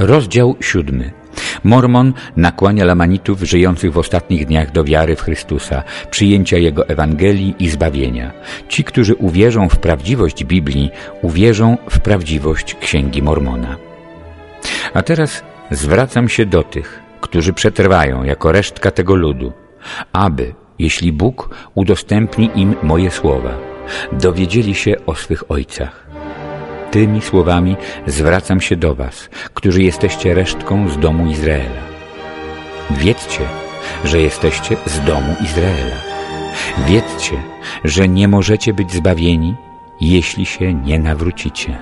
Rozdział siódmy. Mormon nakłania Lamanitów żyjących w ostatnich dniach do wiary w Chrystusa, przyjęcia Jego Ewangelii i zbawienia. Ci, którzy uwierzą w prawdziwość Biblii, uwierzą w prawdziwość Księgi Mormona. A teraz zwracam się do tych, którzy przetrwają jako resztka tego ludu, aby, jeśli Bóg udostępni im moje słowa, dowiedzieli się o swych ojcach. Tymi słowami zwracam się do was, którzy jesteście resztką z domu Izraela. Wiedzcie, że jesteście z domu Izraela. Wiedzcie, że nie możecie być zbawieni, jeśli się nie nawrócicie.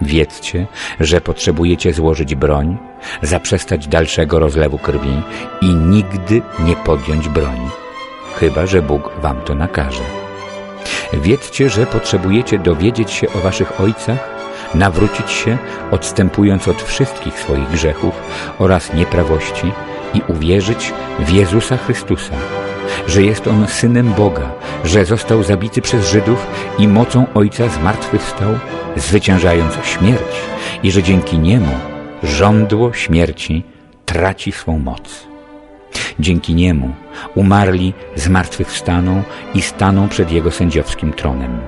Wiedzcie, że potrzebujecie złożyć broń, zaprzestać dalszego rozlewu krwi i nigdy nie podjąć broni, chyba że Bóg wam to nakaże. Wiedzcie, że potrzebujecie dowiedzieć się o waszych ojcach, nawrócić się, odstępując od wszystkich swoich grzechów oraz nieprawości i uwierzyć w Jezusa Chrystusa, że jest On Synem Boga, że został zabity przez Żydów i mocą Ojca zmartwychwstał, zwyciężając śmierć i że dzięki Niemu żądło śmierci traci swą moc. Dzięki Niemu umarli zmartwychwstaną i staną przed Jego sędziowskim tronem.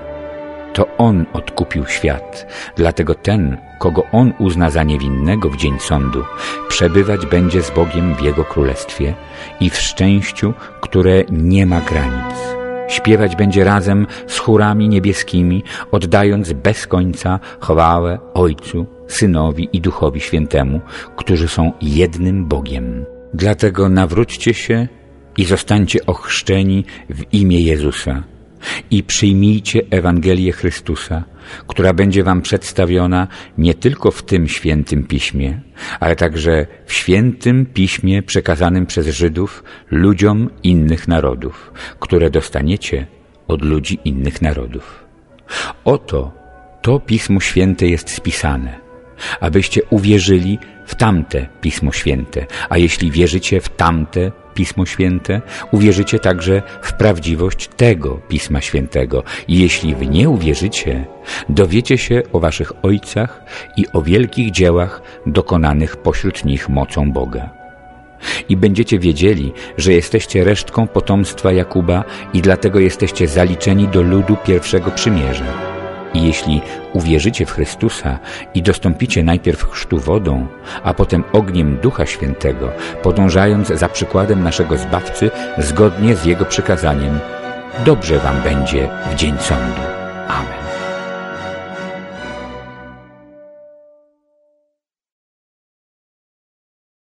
To On odkupił świat, dlatego ten, kogo On uzna za niewinnego w dzień sądu, przebywać będzie z Bogiem w Jego królestwie i w szczęściu, które nie ma granic. Śpiewać będzie razem z chórami niebieskimi, oddając bez końca chwałę Ojcu, Synowi i Duchowi Świętemu, którzy są jednym Bogiem. Dlatego nawróćcie się i zostańcie ochrzczeni w imię Jezusa i przyjmijcie Ewangelię Chrystusa, która będzie wam przedstawiona nie tylko w tym świętym piśmie, ale także w świętym piśmie przekazanym przez Żydów ludziom innych narodów, które dostaniecie od ludzi innych narodów. Oto to Pismo Święte jest spisane, abyście uwierzyli w tamte Pismo Święte, a jeśli wierzycie w tamte Pismo Święte, uwierzycie także w prawdziwość tego Pisma Świętego. I jeśli w nie uwierzycie, dowiecie się o waszych ojcach i o wielkich dziełach dokonanych pośród nich mocą Boga. I będziecie wiedzieli, że jesteście resztką potomstwa Jakuba i dlatego jesteście zaliczeni do ludu pierwszego przymierza. I jeśli uwierzycie w Chrystusa i dostąpicie najpierw chrztu wodą, a potem ogniem Ducha Świętego, podążając za przykładem naszego Zbawcy zgodnie z Jego przykazaniem, dobrze wam będzie w dzień sądu. Amen.